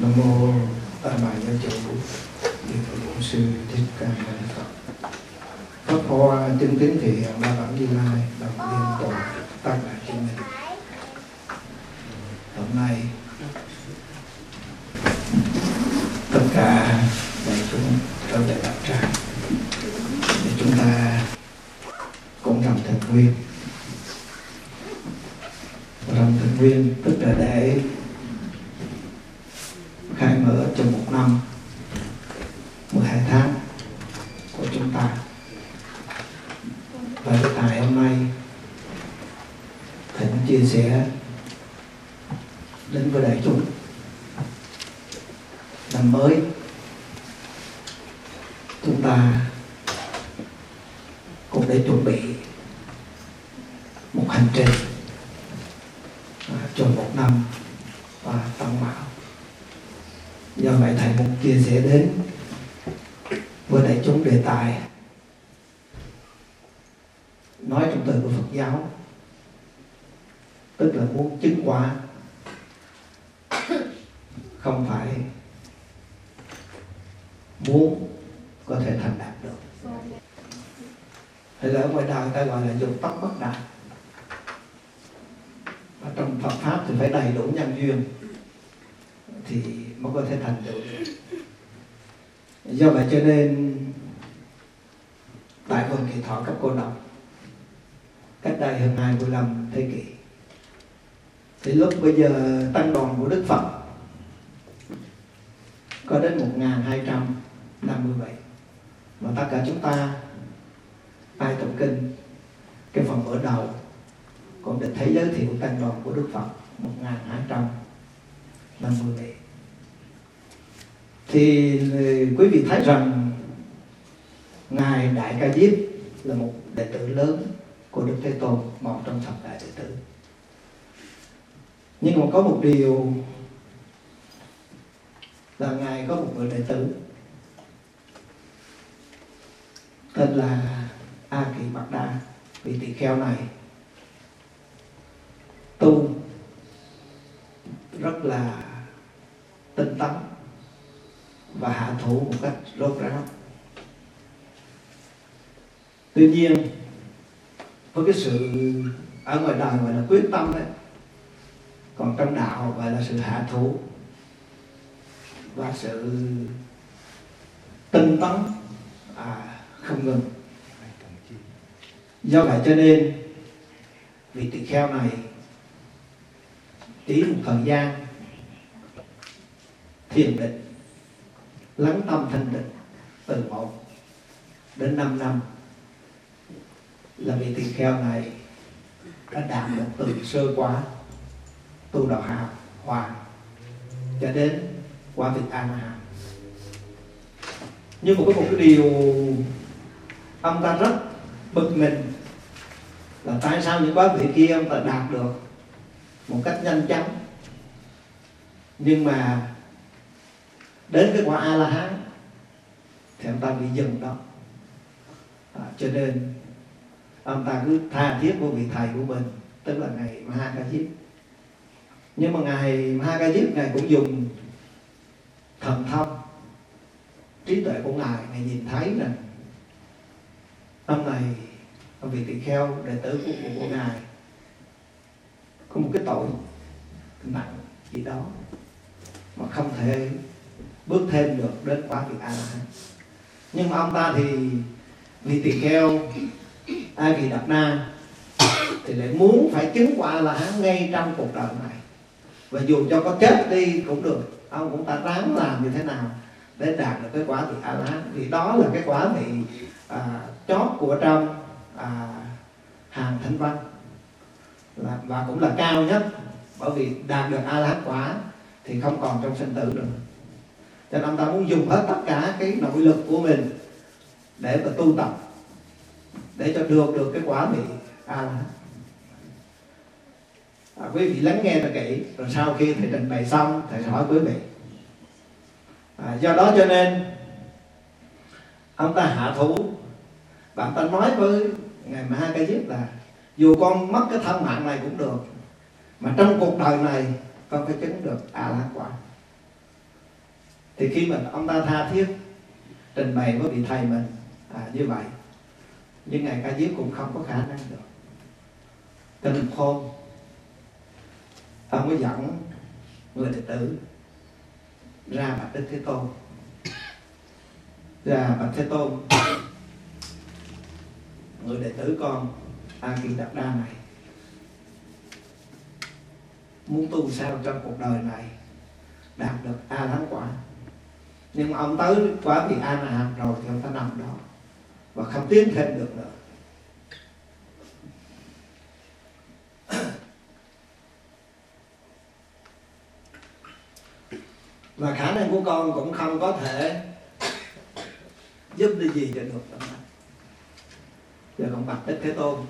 nam mô a ma giáo chủ như Phật Bổn Sư Thích Ca Mâu Ni Phật. Pháp hoa chân tín thiện ba bản Như Lai, đồng liên tục tác đại chứng minh hôm nay, tất cả đại chúng trở về đạo tràng để chúng ta cũng làm thành nguyên. Làm thành nguyên tức là để khai mở trong một năm 12 tháng của chúng ta và cái tài hôm nay thầy muốn chia sẻ đến với đại chúng năm mới chúng ta cũng để chuẩn bị một hành trình à, cho một năm và tăng mạo do vậy thầy muốn chia sẻ đến với đại chúng đề tài nói trong từ của Phật giáo tức là muốn chứng quả không phải muốn có thể thành đạt được hay là ở ngoài đời ta gọi là dục tóc bất đạt và trong Phật pháp thì phải đầy đủ nhân duyên thì mới có thể thành tựu được do vậy cho nên tại vườn kỳ thọ cấp cô độc cách đây hơn 25 thế kỷ. Thì lúc bây giờ tăng đoàn của Đức Phật có đến 1257 mà tất cả chúng ta ai tụng kinh, cái phần mở đầu cũng được thấy giới thiệu tăng đoàn của Đức Phật 1257 thì ờ, quý vị thấy rằng ngài đại ca diếp là một đệ tử lớn của đức thế tôn một trong thập đại đệ tử. Nhưng mà có một điều là ngài có một người đệ tử, tên là a kỳ bạc đa, vị tỳ kheo này. Tu rất là tinh tấn và hạ thủ một cách rốt ráo tuy nhiên với cái sự ở ngoài đời gọi là quyết tâm đấy còn trong đạo gọi là sự hạ thủ và sự tinh tấn à, không ngừng. Do vậy cho nên vị tỳ kheo này chỉ một thời gian thiền định lắng tâm thanh định từ một đến năm năm là vị tỳ kheo này đã đạt được từ sơ quá tu đạo hạ hòa cho đến quả vị a la nhưng mà có một cái điều ông ta rất bực mình là tại sao những quá vị kia ông ta đạt được một cách nhanh chóng? Nhưng mà đến cái quả a la hán thì ông ta bị dừng đó. À, cho nên ông ta cứ tha thiết với vị thầy của mình tức là ngài Maha Ca Diếp. Nhưng mà ngài Maha Ca Diếp ngài cũng dùng thần thông trí tuệ của ngài. Ngài nhìn thấy rằng ông này ông vị tỳ kheo đệ tử của, của, của ngài có một cái tội nặng gì đó mà không thể bước thêm được đến quả vị a la hán nhưng mà ông ta thì vị tỳ kheo a kỳ đạt na thì lại muốn phải chứng quả là hắn ngay trong cuộc đời này. Và dù cho có chết đi cũng được ông cũng ta ráng làm như thế nào để đạt được cái quả vị a la hán. Đó là cái quả vị à, chót của trong à, hàng thanh văn. Là, và cũng là cao nhất bởi vì đạt được a la hán quả thì không còn trong sinh tử nữa. Cho nên ông ta muốn dùng hết tất cả cái nội lực của mình để mà tu tập để cho được được cái quả vị. A la hán à, quý vị lắng nghe thật kỹ rồi sau khi thầy trình bày xong thầy hỏi quý vị. À, do đó cho nên ông ta hạ thủ. Bạn ta nói với ngài Ma Ca Diếp là dù con mất cái thân mạng này cũng được mà trong cuộc đời này con phải chứng được a la quả. Thì khi mà ông ta tha thiết trình bày với vị thầy mình à, như vậy nhưng ngài ca diếp cũng không có khả năng được. Tình nên ông mới dẫn người đệ tử ra bạch đức thế tôn. Ra bạch thế tôn, người đệ tử con a kỳ đạt đa này, muốn tu sao trong cuộc đời này đạt được a thắng quả. Nhưng mà ông tới quá vị a là rồi thì ông ta nằm đó và không tiến thêm được nữa. Và khả năng của con cũng không có thể giúp đi gì cho được. Giờ con bạch đức thế tôn.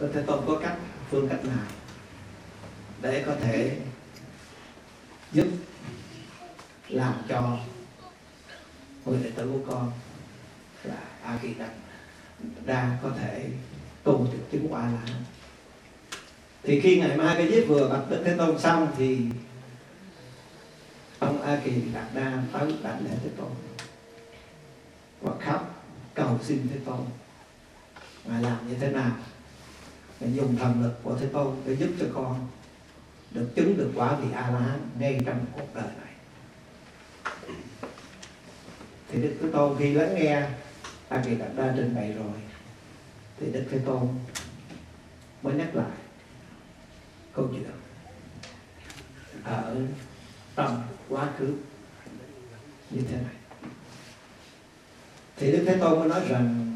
Đức thế tôn có cách, phương cách nào để có thể giúp làm cho người đệ tử của con? Là a kỳ đăng đa có thể tu được chứng quả là thì khi ngày mai cái giết vừa bạch đức thế tôn xong thì ông a kỳ đạt đa tới đảnh lễ thế tôn và khóc cầu xin thế tôn. Ngài làm như thế nào? Ngài dùng thần lực của thế tôn để giúp cho con được chứng được quả vị a la hán ngay trong cuộc đời này. Thì đức thế tôn khi lắng nghe a kỳ đã đa trình bày rồi, thì đức thế tôn mới nhắc lại câu chuyện ở tầm quá khứ như thế này thì đức thế tôn mới nói rằng,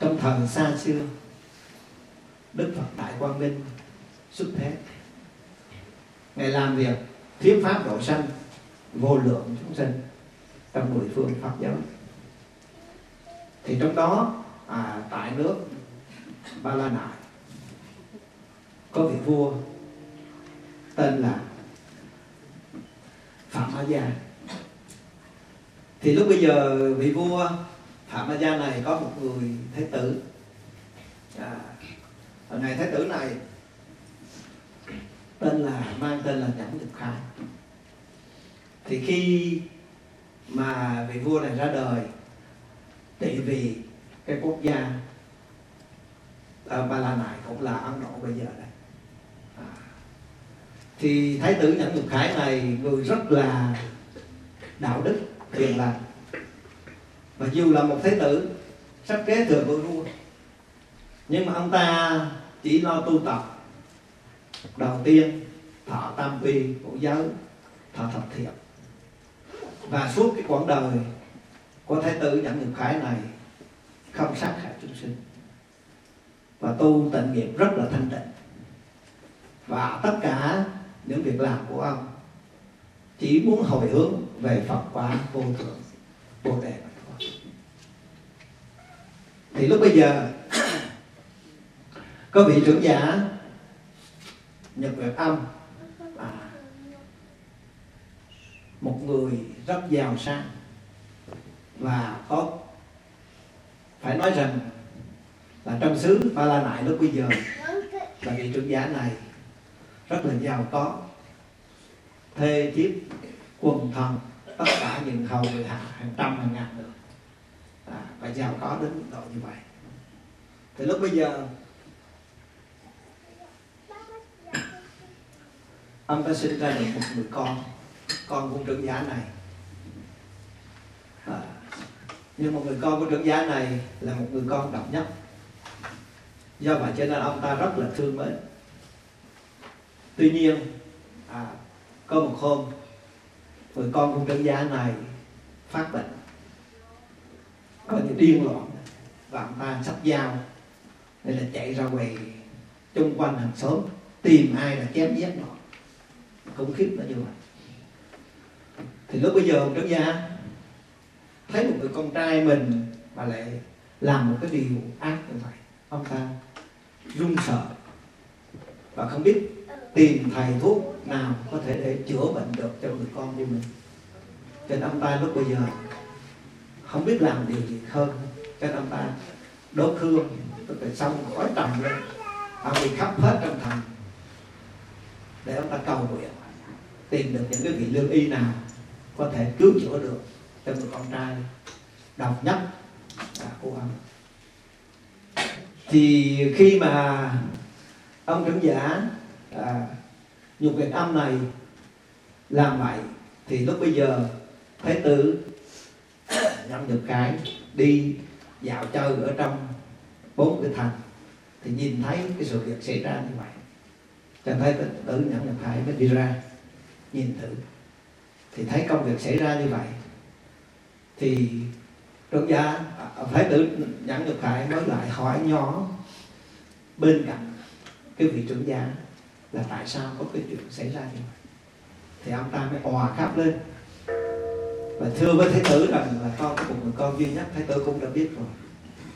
trong thời xa xưa, đức phật đại quang minh xuất thế ngài làm việc, thuyết pháp độ sanh, vô lượng chúng sinh trong mười phương pháp giáo thì trong đó à, tại nước ba la nại có vị vua tên là phạm a gia. Thì lúc bây giờ vị vua phạm a gia này có một người thái tử. À, ngày thái tử này tên là mang tên là nhẫn nhật khai thì khi mà vị vua này ra đời trị vì cái quốc gia ở ba la này cũng là ấn độ bây giờ đấy à. thì thái tử nhẫn nhục khải này người rất là đạo đức, hiền lành. Và dù là một thái tử, sắp kế thừa vua vua, nhưng mà ông ta chỉ lo tu tập. Đầu tiên, thọ tam quy của giới thọ thập thiện. Và suốt cái quãng đời của thái tử nhận nghiệp khải này không sát hại chúng sinh. Và tu tịnh nghiệp rất là thanh tịnh. Và tất cả những việc làm của ông chỉ muốn hồi hướng về Phật quả vô thượng vô đề thì lúc bây giờ có vị trưởng giả Nhật nguyệt Âm à, một người rất giàu sang và có phải nói rằng là trong xứ Ba La Nại lúc bây giờ là vị trưởng giả này rất là giàu có thê chiếc quần thần tất cả những hầu người hạ hàng trăm hàng ngàn được à, và giàu có đến độ như vậy. Thì lúc bây giờ ông ta sinh ra được một người con con của trưởng giả này à, nhưng một người con của trưởng giá này là một người con độc nhất. Do vậy cho nên ông ta rất là thương mến. Tuy nhiên à, có một hôm người con của trưởng giá này phát bệnh. Có những điên loạn. Và ông ta sắp dao nên là chạy ra quầy chung quanh hàng xóm tìm ai là chém giết nó. Khủng khiếp là như vậy. Thì lúc bây giờ ông trưởng gia thấy một người con trai mình mà lại làm một cái điều ác như vậy. Ông ta run sợ và không biết tìm thầy thuốc nào có thể để chữa bệnh được cho người con như mình. Cho nên ông ta lúc bây giờ không biết làm điều gì hơn. Cho nên ông ta đốt hương, tức là xong khói trầm lên. Ông bị khắp hết trong thành để ông ta cầu nguyện tìm được những cái vị lương y nào có thể cứu chữa được cho người con trai độc nhất à, của ông thì khi mà ông trưởng giả à, nhục việt âm này làm vậy thì lúc bây giờ thái tử nhâm nhật cái đi dạo chơi ở trong bốn cái thành thì nhìn thấy cái sự việc xảy ra như vậy. Cho thấy tử nhậm nhật khải mới đi ra nhìn thử thì thấy công việc xảy ra như vậy thì trưởng gia à, phải thái tử được phải khải mới lại hỏi nhỏ bên cạnh cái vị trưởng gia là tại sao có cái chuyện xảy ra như vậy. Thì ông ta mới òa khắp lên. Và thưa với thái tử rằng là con của một người con duy nhất, thái tử cũng đã biết rồi.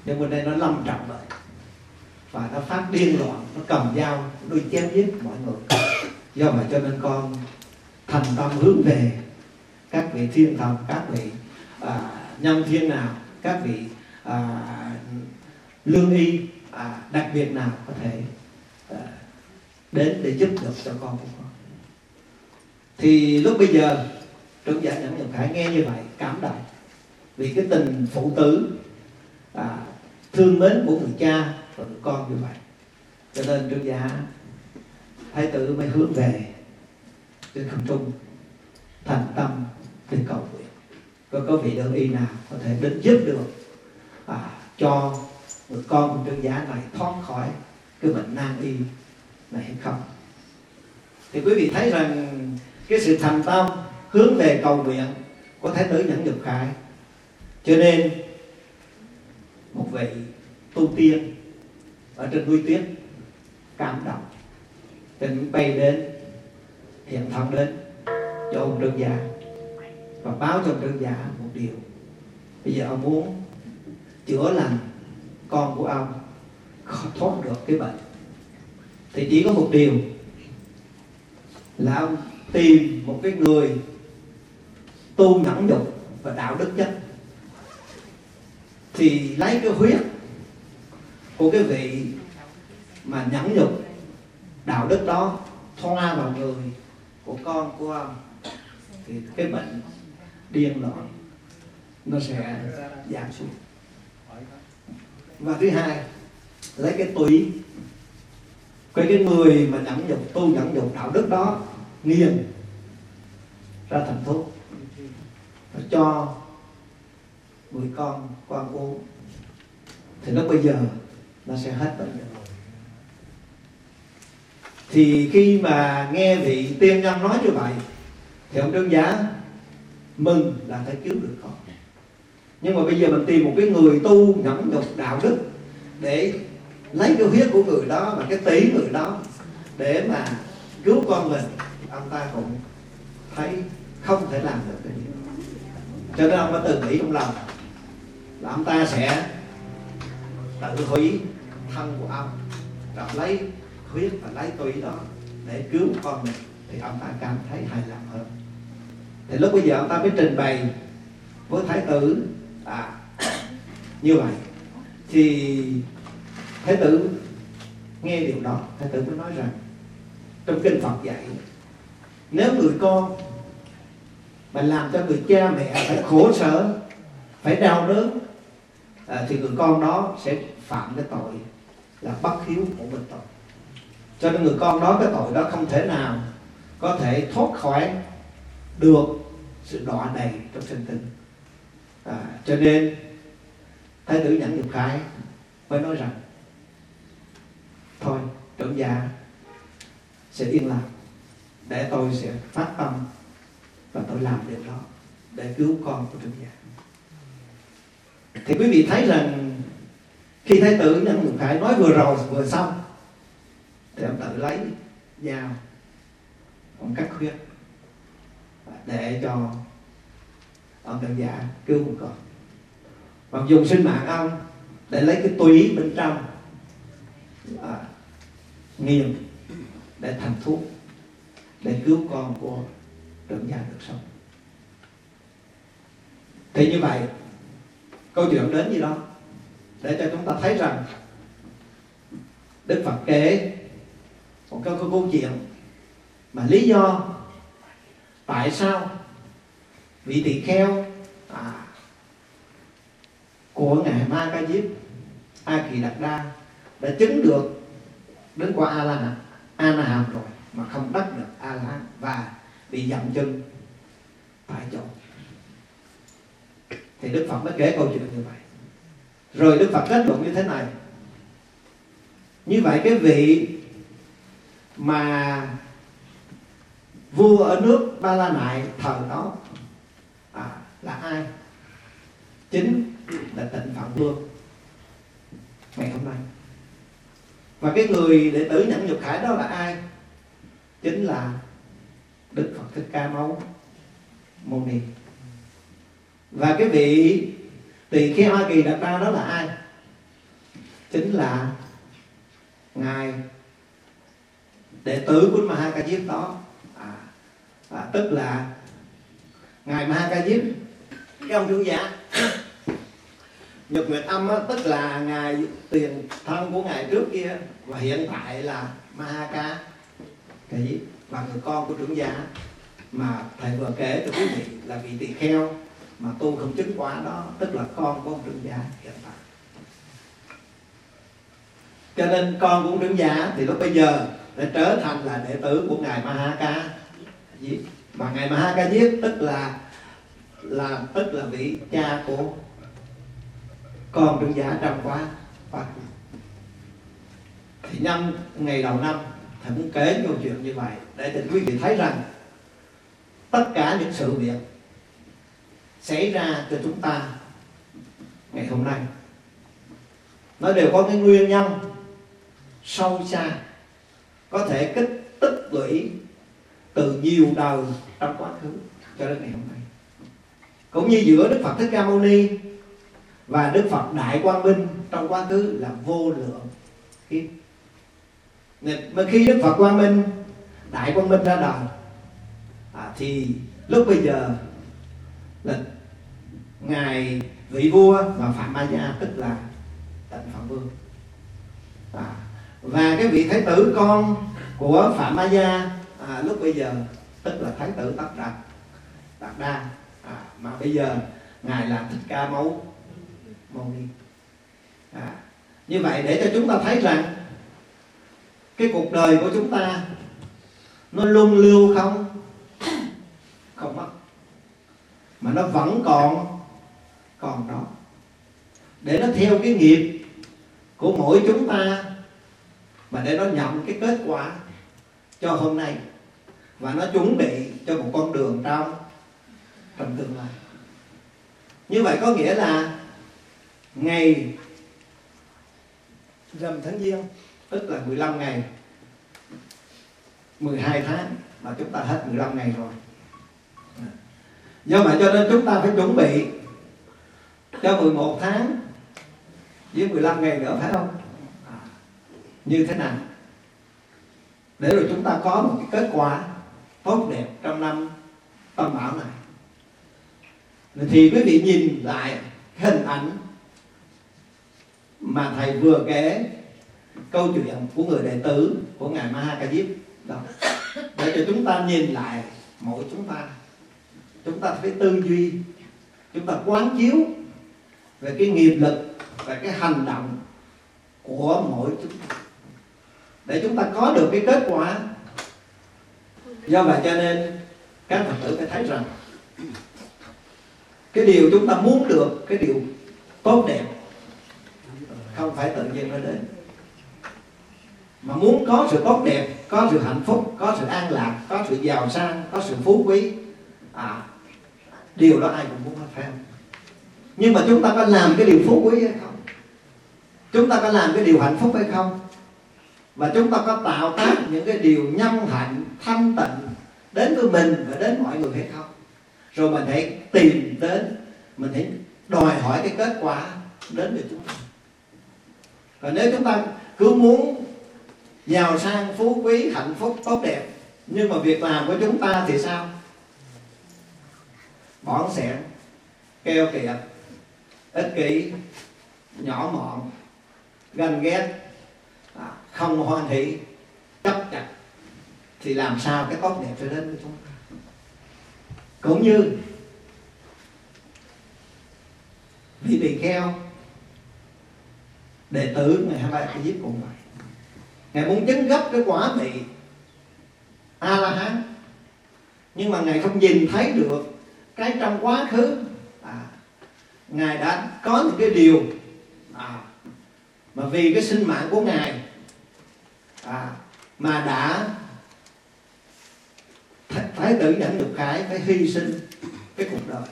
Nhưng bên đây nó lâm trọng vậy và nó phát điên loạn, nó cầm dao, nó đi chém giết mọi người. Do vậy cho nên con thành tâm hướng về các vị thiên thần, các vị à, nhân viên nào các vị à, lương y à, đặc biệt nào có thể à, đến để giúp được cho con của con. Thì lúc bây giờ trưởng giả dạ nhẫn nhật khải nghe như vậy cảm động. Vì cái tình phụ tử à, thương mến của người cha và người con như vậy. Cho nên trưởng giả dạ thái tử mới hướng về trên không trung thành tâm để cầu nguyện có có vị đơn y nào có thể đến giúp được à, cho người con của trương giả này thoát khỏi cái bệnh nan y này hay không? Thì quý vị thấy rằng cái sự thành tâm hướng về cầu nguyện của thái tử nhẫn nhục khải. Cho nên một vị tu tiên ở trên núi tuyết cảm động tình bay đến hiện thân đến cho ông trương gia và báo cho ông giả một điều. Bây giờ ông muốn chữa lành con của ông thoát được cái bệnh. Thì chỉ có một điều là ông tìm một cái người tu nhẫn nhục và đạo đức nhất. Thì lấy cái huyết của cái vị mà nhẫn nhục, đạo đức đó thoa vào người của con của ông, thì cái bệnh điên loạn, nó sẽ giảm xuống. Và thứ hai, lấy cái tủy cái cái người mà nhẫn nhục tu nhẫn nhục đạo đức đó, nghiền ra thành thuốc và cho người con con uống. Thì lúc bây giờ, nó sẽ hết bệnh rồi. Thì khi mà nghe vị tiên nhân nói như vậy, thì ông đơn giá mừng là phải cứu được con. Nhưng mà bây giờ mình tìm một cái người tu nhẫn nhục đạo đức để lấy cái huyết của người đó và cái tí người đó để mà cứu con mình ông ta cũng thấy không thể làm được cái gì cho nên ông ta từng nghĩ trong lòng là ông ta sẽ tự hủy thân của ông rồi lấy huyết và lấy tủy đó để cứu con mình, thì ông ta cảm thấy hài lòng hơn thì lúc bây giờ ông ta mới trình bày với thái tử. À như vậy. Thì thái tử nghe điều đó. Thái tử mới nói rằng trong kinh phật dạy nếu người con mà làm cho người cha mẹ phải khổ sở phải đau đớn à, thì người con đó sẽ phạm cái tội là bất hiếu của mình tội. Cho nên người con đó cái tội đó không thể nào có thể thoát khỏi được sự đọa đầy trong sinh tình, à, cho nên thái tử nhẫn nhục khải mới nói rằng thôi trưởng gia sẽ yên lặng để tôi sẽ phát tâm và tôi làm điều đó để cứu con của trưởng gia. Thì quý vị thấy rằng khi thái tử nhẫn nhục khải nói vừa rồi vừa xong thì ông tự lấy dao ông cắt khuyết để cho ông đơn giả cứu một con. Và dùng sinh mạng ông để lấy cái túy bên trong à, nghiền để thành thuốc để cứu con của trưởng gia được sống. Thì như vậy câu chuyện đến gì đó để cho chúng ta thấy rằng Đức Phật kể một câu, câu chuyện mà lý do tại sao? Vị tỳ kheo à, của ngài ma ca diếp a kỳ đạt đa đã chứng được đến qua a la hán a na hàm rồi mà không đắc được a la hán và bị dậm chân tại chỗ. Thì đức phật mới kể câu chuyện như vậy. Rồi đức phật kết luận như thế này. Như vậy cái vị mà vua ở nước ba la nại thời đó à, là ai? Chính là tịnh phạm vương ngày hôm nay. Và cái người đệ tử nhẫn nhục khải đó là ai? Chính là đức phật thích ca mâu mâu ni. Và cái vị tỳ kheo a kỳ đặt ra đó là ai? Chính là ngài đệ tử của ma ca diếp đó à, tức là ngài ma ca diếp cái ông trưởng giả nhật nguyệt âm á, tức là ngài tiền thân của ngài trước kia và hiện tại là ma ca ca diếp và người con của trưởng giả mà thầy vừa kể cho quý vị là vị tỳ kheo mà tu không chứng quả đó tức là con của ông trưởng giả hiện tại. Cho nên con của ông trưởng giả thì lúc bây giờ đã trở thành là đệ tử của ngài ma ca. Diếp mà ngài Mahaka Diếp tức là là, tức là vị cha của con trưởng giả trong quá Phật thì năm, ngày đầu năm thầy muốn kể câu chuyện như vậy, để cho quý vị thấy rằng tất cả những sự việc xảy ra cho chúng ta ngày hôm nay, nó đều có cái nguyên nhân sâu xa có thể kích tích lũy từ nhiều đời trong quá khứ cho đến ngày hôm nay. Cũng như giữa đức phật thích ca mâu ni và đức phật đại quang minh trong quá khứ là vô lượng kiếp. Mà khi đức phật quang minh đại quang minh ra đời à, thì lúc bây giờ là ngài vị vua mà phạm ma gia tức là tịnh phạm vương. À, và cái vị thái tử con của phạm ma gia à, lúc bây giờ tức là thái tử tất đạt đạt đa à, mà bây giờ ngài là thích ca mâu mâu ni. À, như vậy để cho chúng ta thấy rằng cái cuộc đời của chúng ta nó luôn lưu không? Không mất. Mà nó vẫn còn còn đó. Để nó theo cái nghiệp của mỗi chúng ta mà để nó nhận cái kết quả cho hôm nay và nó chuẩn bị cho một con đường trong trong tương lai. Như vậy có nghĩa là ngày rằm tháng giêng, tức là 15 ngày 12 tháng mà chúng ta hết 15 ngày rồi. Do vậy cho nên chúng ta phải chuẩn bị cho 11 tháng với 15 ngày nữa, phải không? À, như thế nào? Để rồi chúng ta có một cái kết quả tốt đẹp trong năm tâm bảo này. Thì quý vị nhìn lại hình ảnh mà thầy vừa kể câu chuyện của người đệ tử của ngài Maha Ca Diếp đó. Để cho chúng ta nhìn lại mỗi chúng ta. Chúng ta phải tư duy, chúng ta quán chiếu về cái nghiệp lực và cái hành động của mỗi chúng ta. Để chúng ta có được cái kết quả do vậy cho nên các phật tử phải thấy rằng, cái điều chúng ta muốn được, cái điều tốt đẹp, không phải tự nhiên nó đến. Mà muốn có sự tốt đẹp, có sự hạnh phúc, có sự an lạc, có sự giàu sang, có sự phú quý à điều đó ai cũng muốn phải không? Nhưng mà chúng ta có làm cái điều phú quý hay không? Chúng ta có làm cái điều hạnh phúc hay không? Và chúng ta có tạo tác những cái điều nhân hạnh, thanh tịnh đến với mình và đến mọi người hay không? Rồi mình hãy tìm đến, mình hãy đòi hỏi cái kết quả đến với chúng ta. Còn nếu chúng ta cứ muốn giàu sang phú quý, hạnh phúc, tốt đẹp, nhưng mà việc làm của chúng ta thì sao? Bỏng sẻn keo kiệt, ích kỷ, nhỏ mọn, ganh ghét không hoan hỷ chấp chặt thì làm sao cái tốt đẹp sẽ đến với chúng ta? Cũng như vị tỳ kheo đệ tử ngày 23 ba diếp cũng vậy ngài muốn chứng gấp cái quả vị a la hán nhưng mà ngài không nhìn thấy được cái trong quá khứ à, ngài đã có những cái điều à, mà vì cái sinh mạng của ngài à, mà đã thái tử dẫn dục khải phải hy sinh cái cuộc đời.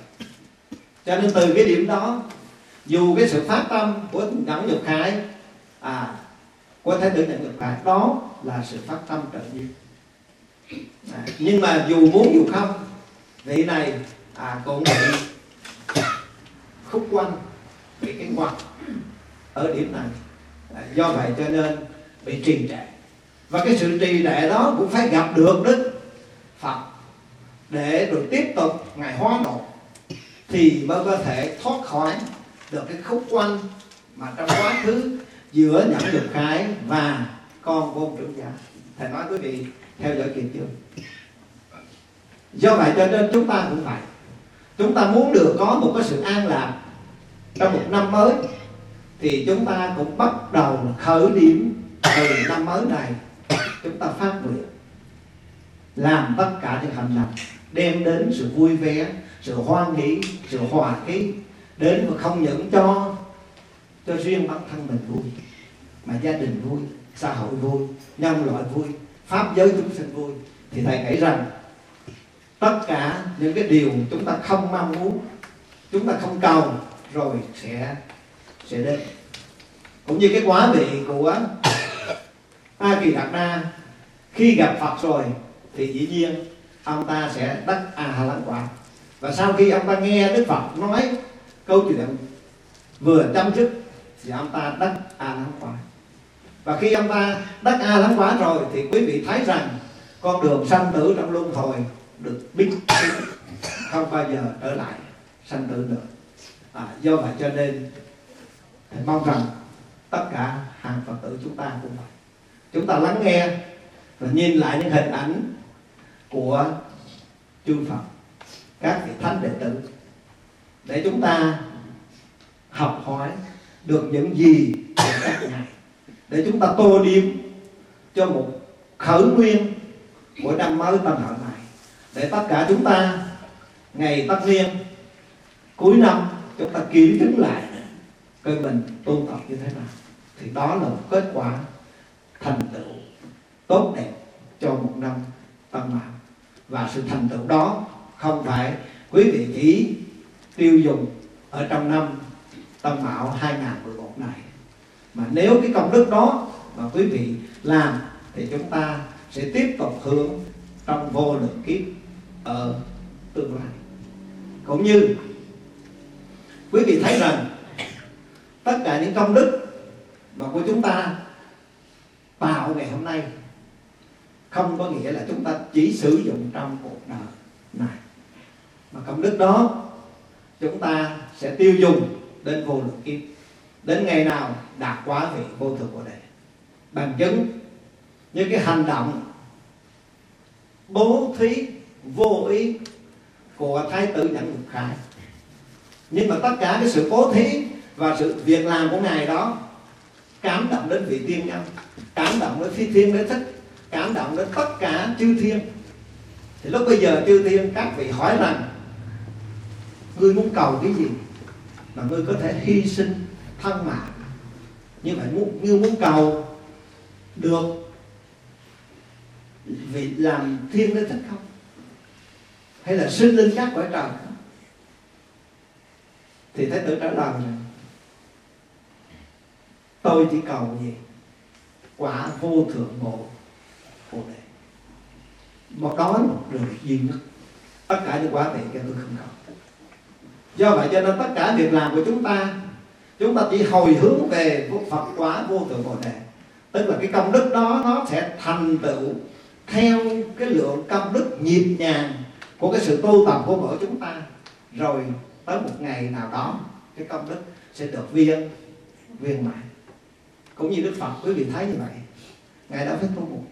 Cho nên từ cái điểm đó dù cái sự phát tâm của nhẫn dục khải à của thái tử nhẫn dục khải đó là sự phát tâm trợ duyên. À, nhưng mà dù muốn dù không vị này à, cũng bị khúc quanh bị cái ngoặt ở điểm này. À, do vậy cho nên bị trì trệ và cái sự trì đệ đó cũng phải gặp được đức phật để được tiếp tục ngày hóa độ thì mới có thể thoát khỏi được cái khúc quanh mà trong quá khứ giữa nhẫn dục khái và con của ông trưởng giả. Thầy nói quý vị theo dõi kịp chưa? Do vậy cho nên chúng ta cũng vậy. Chúng ta muốn được có một cái sự an lạc trong một năm mới thì chúng ta cũng bắt đầu khởi điểm từ năm mới này chúng ta phát nguyện, làm tất cả những hành động, đem đến sự vui vẻ, sự hoan hỷ, sự hòa khí, đến và không những cho cho riêng bản thân mình vui, mà gia đình vui, xã hội vui, nhân loại vui, pháp giới chúng sinh vui. Thì thầy nghĩ rằng, tất cả những cái điều chúng ta không mong muốn, chúng ta không cầu, rồi sẽ sẽ đến. Cũng như cái quá vị của a kỳ đạt na khi gặp phật rồi thì dĩ nhiên ông ta sẽ đắc a ha lăng quả. Và sau khi ông ta nghe đức phật nói câu chuyện vừa chăm chức thì ông ta đắc a lăng quả. Và khi ông ta đắc a lăng quả rồi thì quý vị thấy rằng con đường sanh tử trong luân hồi được biết không bao giờ trở lại sanh tử nữa à, do vậy cho nên mong rằng tất cả hàng phật tử chúng ta cũng vậy chúng ta lắng nghe và nhìn lại những hình ảnh của chư Phật, các vị thánh đệ tử, để chúng ta học hỏi được những gì của các ngài. Để chúng ta tô điểm cho một khởi nguyên của năm mới tân hợi này. Để tất cả chúng ta, ngày tất niên, cuối năm, chúng ta kiểm chứng lại coi mình tu tập như thế nào. Thì đó là một kết quả thành tựu tốt đẹp cho một năm tân mão và sự thành tựu đó không phải quý vị chỉ tiêu dùng ở trong năm Tân Mão 2011 này, mà nếu cái công đức đó mà quý vị làm thì chúng ta sẽ tiếp tục hưởng trong vô lượng kiếp ở tương lai. Cũng như quý vị thấy rằng tất cả những công đức mà của chúng ta tạo ngày hôm nay, không có nghĩa là chúng ta chỉ sử dụng trong cuộc đời này. Mà công đức đó, chúng ta sẽ tiêu dùng đến vô lượng kiếp. Đến ngày nào đạt quá vị vô thượng bồ đề bằng chứng như cái hành động bố thí, vô ý của thái tử nhẫn nhục khải. Nhưng mà tất cả cái sự bố thí và sự việc làm của ngài đó, cảm động đến vị tiên nhân cảm động đến phi thiên đế thích, cảm động đến tất cả chư thiên. Thì lúc bây giờ chư thiên, các vị hỏi rằng, ngươi muốn cầu cái gì mà ngươi có thể hy sinh thân mạng? Như vậy muốn, như muốn cầu được vị làm thiên đế thích không? Hay là sinh linh các cõi trời thì thái tử trả lời tôi chỉ cầu gì? Quả vô thượng bộ bồ đề một đó một đường duy nhất, tất cả những quả vị kia tôi không có. Do vậy cho nên tất cả việc làm của chúng ta chúng ta chỉ hồi hướng về Phật quả vô thượng bồ đề tức là cái công đức đó, nó sẽ thành tựu theo cái lượng công đức nhịp nhàng của cái sự tu tập của mỗi chúng ta. Rồi tới một ngày nào đó, cái công đức sẽ được viên viên mãn cũng như đức phật quý vị thấy như vậy. Ngài đã phải tu một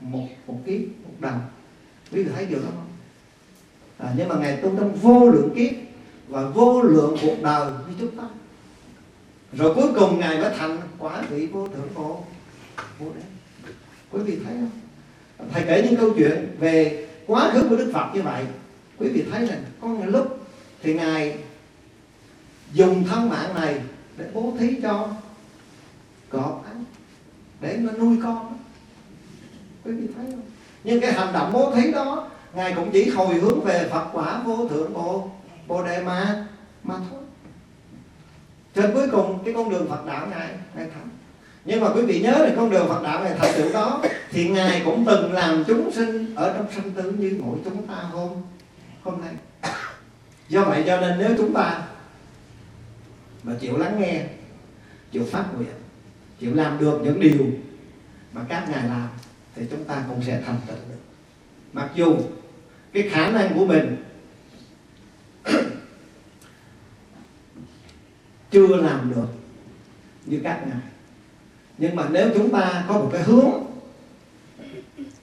một một kiếp một đời quý vị thấy điều đó không? À, nhưng mà ngài tu trong vô lượng kiếp và vô lượng cuộc đời như chúng ta. Rồi cuối cùng ngài mới thành quả vị vô thượng vô vô đế. Quý vị thấy không? Thầy kể những câu chuyện về quá khứ của đức phật như vậy. Quý vị thấy rằng có một lúc thì ngài dùng thân mạng này để bố thí cho cọp ăn để nó nuôi con quý vị thấy không? Nhưng cái hành động bố thí đó, ngài cũng chỉ hồi hướng về phật quả vô thượng bồ bồ đề mà mà thôi. Cho cuối cùng, cái con đường phật đạo ngài ngài thẳng nhưng mà quý vị nhớ là con đường Phật đạo này, thật sự đó, thì ngài cũng từng làm chúng sinh ở trong sanh tử như mỗi chúng ta hôm hôm nay. Do vậy cho nên nếu chúng ta mà chịu lắng nghe, chịu phát nguyện chịu làm được những điều mà các ngài làm thì chúng ta cũng sẽ thành tựu được. Mặc dù cái khả năng của mình chưa làm được như các ngài. Nhưng mà nếu chúng ta có một cái hướng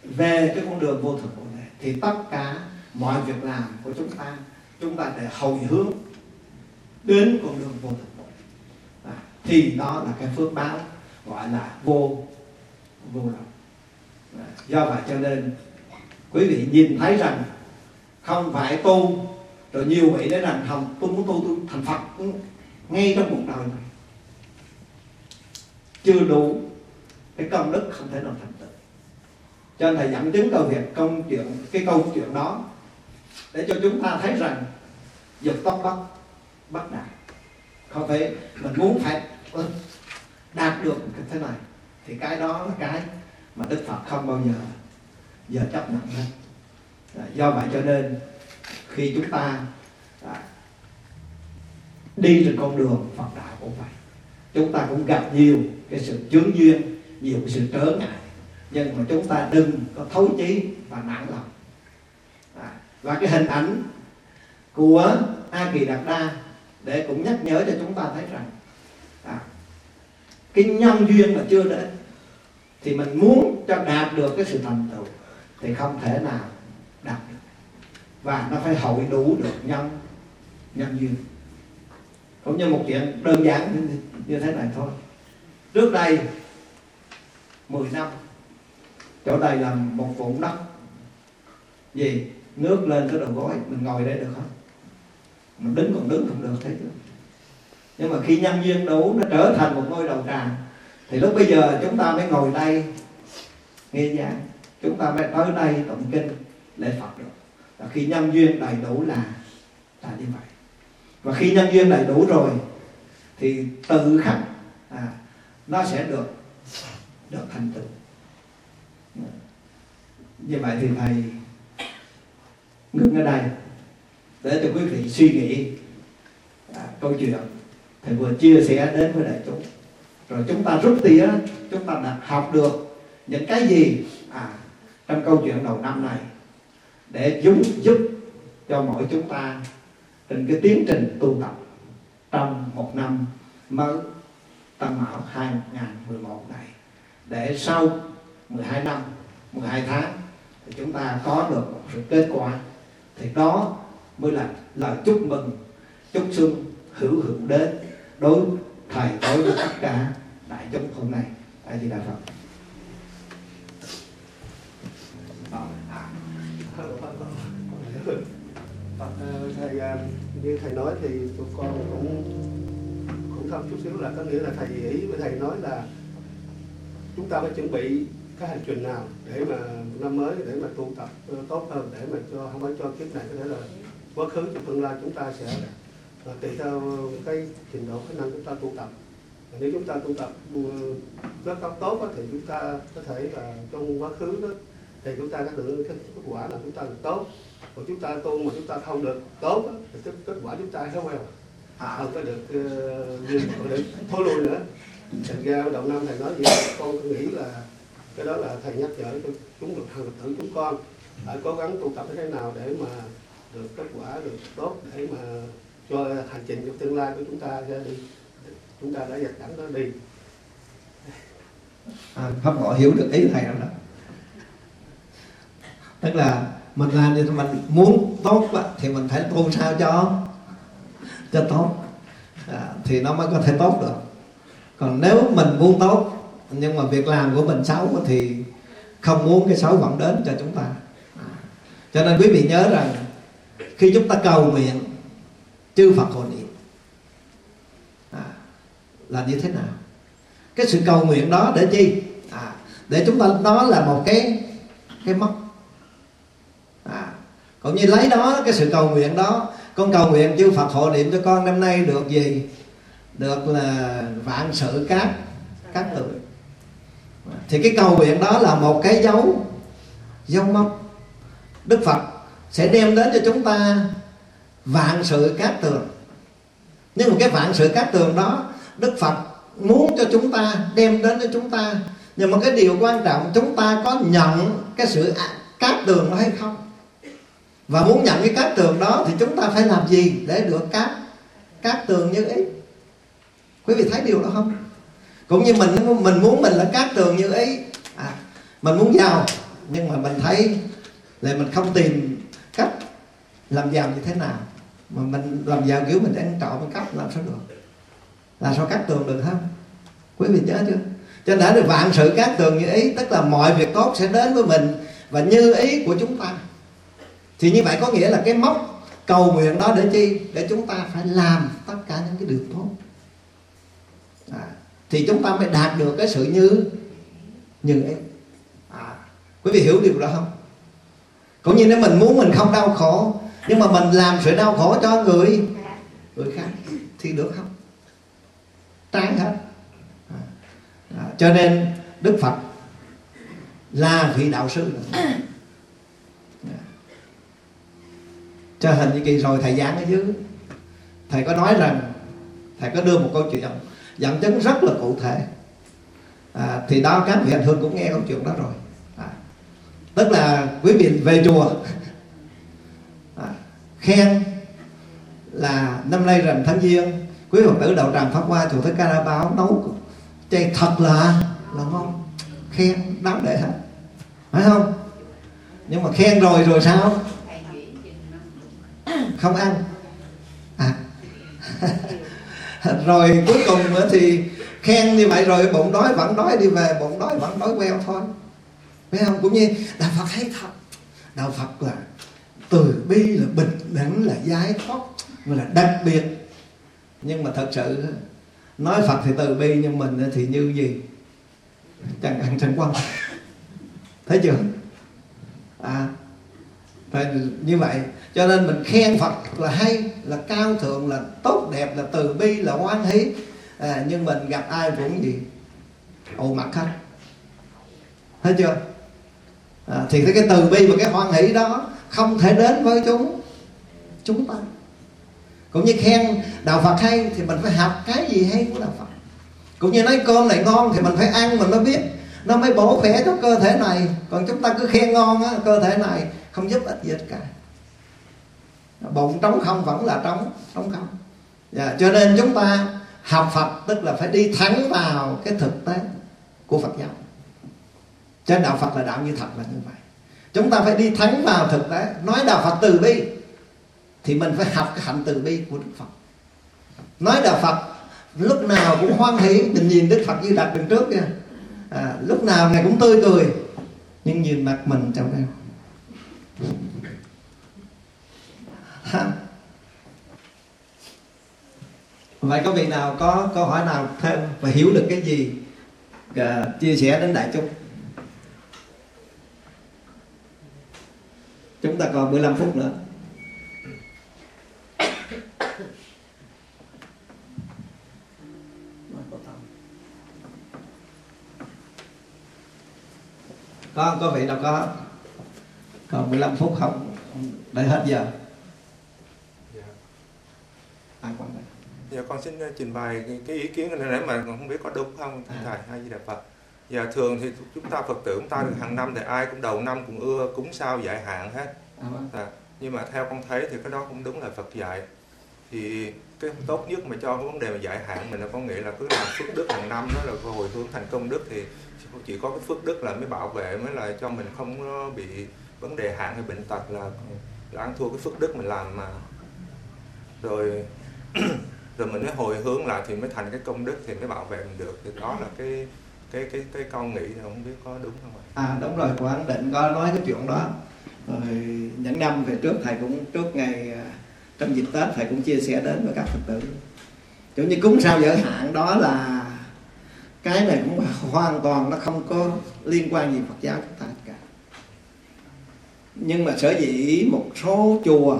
về cái con đường vô thực của này thì tất cả mọi việc làm của chúng ta chúng ta để hồi hướng đến con đường vô thực à, thì đó là cái phước báo gọi là vô vô lậu. Do vậy cho nên quý vị nhìn thấy rằng không phải tu rồi nhiều vị nói rằng không, tôi muốn tu, tôi thành phật ngay trong cuộc đời này. Chưa đủ, cái công đức không thể nào thành tựu. Cho nên thầy dẫn chứng câu việc công chuyện, cái câu chuyện đó để cho chúng ta thấy rằng dục tóc bắt bắt đạt không phải mình muốn phải đạt được cái thế này thì cái đó là cái mà đức phật không bao giờ giờ chấp nhận hết. À, do vậy cho nên khi chúng ta à, đi trên con đường phật đạo cũng vậy chúng ta cũng gặp nhiều cái sự chướng duyên nhiều cái sự trở ngại nhưng mà chúng ta đừng có thấu chí và nản lòng. À, và cái hình ảnh của a kỳ đạt đa để cũng nhắc nhớ cho chúng ta thấy rằng cái nhân duyên mà chưa đến thì mình muốn cho đạt được cái sự thành tựu thì không thể nào đạt được. Và nó phải hội đủ được nhân nhân duyên. Cũng như một chuyện đơn giản như, như thế này thôi. Trước đây 10 năm chỗ đây là một vùng đất. Gì? Nước lên cái đầu gối mình ngồi đây được không? Mình đứng còn đứng không được thấy chưa? Nhưng mà khi nhân duyên đủ nó trở thành một ngôi đầu tràng thì lúc bây giờ chúng ta mới ngồi đây nghe giảng. Chúng ta mới tới đây tụng kinh lễ phật được. Và khi nhân duyên đầy đủ là là như vậy. Và khi nhân duyên đầy đủ rồi thì tự khắc à, nó sẽ được được thành tựu. Như vậy thì thầy ngưng ở đây để cho quý vị suy nghĩ à, câu chuyện thầy vừa chia sẻ đến với đại chúng. Rồi chúng ta rút tỉa chúng ta đã học được những cái gì? À, trong câu chuyện đầu năm này để giúp giúp cho mỗi chúng ta trên cái tiến trình tu tập trong một năm mới Tân Mão 2011 này. Để sau 12 năm 12 tháng thì chúng ta có được một sự kết quả. Thì đó mới là lời chúc mừng chúc xuân hữu hữu đến đối thầy, đối với tất cả đại chúng hôm nay, a di đà phật. Vâng, ờ, thầy ờ, như thầy nói thì tụi con cũng cũng thâm chút xíu là có nghĩa là thầy ý với thầy nói là chúng ta phải chuẩn bị cái hành trình nào để mà năm mới để mà tu tập ờ, tốt hơn, để mà cho, không phải cho kiếp này có thể là quá khứ, trong tương lai chúng ta sẽ là tùy theo cái trình độ khả năng chúng ta tu tập. Nếu chúng ta tu tập ừ, rất tốt tốt thì chúng ta có thể là trong quá khứ đó thì chúng ta có được kết quả là chúng ta được tốt. Còn chúng ta tu mà chúng ta không được tốt thì kết, kết quả chúng ta không à, không có được uh, được thối lui nữa. Thành ra đầu năm thầy nói gì con nghĩ là cái đó là thầy nhắc nhở cho chúng được hàng tử chúng con. Phải cố gắng tu tập thế nào để mà được kết quả được tốt để mà cho hành trình trong tương lai của chúng ta ra đi. Chúng ta đã dạch sẵn nó đi. À, pháp họ hiểu được ý thầy đâu đó. Tức là mình làm như mình muốn tốt thì mình phải tu sao cho cho tốt. À, thì nó mới có thể tốt được. Còn nếu mình muốn tốt nhưng mà việc làm của mình xấu thì không muốn cái xấu vẫn đến cho chúng ta. À, cho nên quý vị nhớ rằng khi chúng ta cầu nguyện chư Phật hộ niệm. À, là như thế nào? Cái sự cầu nguyện đó để chi? À, để chúng ta nó là một cái cái mốc. À, cũng như lấy đó cái sự cầu nguyện đó con cầu nguyện chư Phật hộ niệm cho con năm nay được gì? Được là vạn sự cát cát tự thì cái cầu nguyện đó là một cái dấu dấu mốc. Đức Phật sẽ đem đến cho chúng ta vạn sự cát tường. Nhưng mà cái vạn sự cát tường đó Đức Phật muốn cho chúng ta đem đến cho chúng ta. Nhưng mà cái điều quan trọng chúng ta có nhận cái sự cát tường đó hay không? Và muốn nhận cái cát tường đó thì chúng ta phải làm gì để được cát cát tường như ý? Quý vị thấy điều đó không? Cũng như mình mình muốn mình là cát tường như ý. À, mình muốn giàu nhưng mà mình thấy là mình không tìm cách làm giàu như thế nào mà mình làm giàu kiểu mình ăn trộm mình cắp làm sao được? Làm sao cắt tường được không quý vị nhớ chưa? Cho nên được vạn sự cát tường như ý tức là mọi việc tốt sẽ đến với mình và như ý của chúng ta. Thì như vậy có nghĩa là cái mốc cầu nguyện đó để chi? Để chúng ta phải làm tất cả những cái điều tốt. À, thì chúng ta mới đạt được cái sự như như ý. À, quý vị hiểu điều đó không? Cũng như nếu mình muốn mình không đau khổ nhưng mà mình làm sự đau khổ cho người. Người khác thì được không? Trái hết. À, cho nên đức phật là vị đạo sư. À, cho hình như kỳ rồi thầy giảng ở dưới thầy có nói rằng thầy có đưa một câu chuyện dẫn chứng rất là cụ thể. À, thì đó các vị hành hương cũng nghe câu chuyện đó rồi. À, tức là quý vị về chùa khen là năm nay rằm tháng giêng, quý phật tử đạo tràng pháp hoa chùa thích ca ra báo nấu chay thật là là ngon. Khen đáng để hết phải không? Nhưng mà khen rồi rồi sao? Không ăn. À. Rồi cuối cùng nữa thì khen như vậy rồi, bụng đói vẫn đói đi về, bụng đói vẫn đói queo thôi. Phải không? Cũng như đạo phật hay thật. Đạo phật là từ bi là bình đẳng là giải thoát là đặc biệt. Nhưng mà thật sự nói phật thì từ bi nhưng mình thì như gì? Chẳng ăn chẳng quan thấy chưa? À phải như vậy. Cho nên mình khen phật là hay là cao thượng là tốt đẹp là từ bi là hoan hỷ. À, nhưng mình gặp ai cũng gì? Ồ mặt hết thấy chưa? À, thì cái từ bi và cái hoan hỷ đó không thể đến với chúng chúng ta. Cũng như khen đạo phật hay thì mình phải học cái gì hay của đạo phật. Cũng như nói cơm này ngon thì mình phải ăn mình mới biết. Nó mới bổ khỏe cho cơ thể này. Còn chúng ta cứ khen ngon á cơ thể này không giúp ích gì hết cả. Bụng trống không vẫn là trống trống không. Dạ, cho nên chúng ta học Phật tức là phải đi thẳng vào cái thực tế của Phật giáo. Trên đạo Phật là đạo như thật là như vậy chúng ta phải đi thẳng vào thực tế. Nói đạo Phật từ bi thì mình phải học cái hạnh từ bi của Đức Phật. Nói đạo Phật lúc nào cũng hoan hỷ mình nhìn Đức Phật như đặt đằng trước kìa à, lúc nào ngài cũng tươi cười nhưng nhìn mặt mình trong đây vậy có vị nào có câu hỏi nào thêm và hiểu được cái gì à, chia sẻ đến đại chúng? Chúng ta còn 15 phút nữa. Có có vị nào có? Còn 15 phút không? Để hết giờ. Ai quan đây? Dạ con xin ờ, trình bày cái, ý kiến này mà không biết có đúng không? Thưa à. thầy hay gì đẹp phật dạ thường thì chúng ta phật tử chúng ta hàng năm thì ai cũng đầu năm cũng ưa cúng sao dạy hạn hết. À, nhưng mà theo con thấy thì cái đó cũng đúng là phật dạy. Thì cái tốt nhất mà cho cái vấn đề mà dạy hạn mình là con nghĩ là cứ làm phước đức hàng năm đó là hồi hướng thành công đức thì chỉ có cái phước đức là mới bảo vệ mới là cho mình không bị vấn đề hạn hay bệnh tật là là ăn thua cái phước đức mình làm mà. Rồi rồi mình mới hồi hướng lại thì mới thành cái công đức thì mới bảo vệ mình được. Thì đó là cái cái cái cái con nghĩ thì không biết có đúng không ạ? À đúng rồi quán định có nói cái chuyện đó. Rồi những năm về trước, thầy cũng, trước ngày à, trong dịp tết, thầy cũng chia sẻ đến với các phật tử. Kiểu như cúng sao giới hạn, đó là cái này cũng hoàn toàn nó không có liên quan gì Phật giáo chúng ta cả. Nhưng mà sở dĩ một số chùa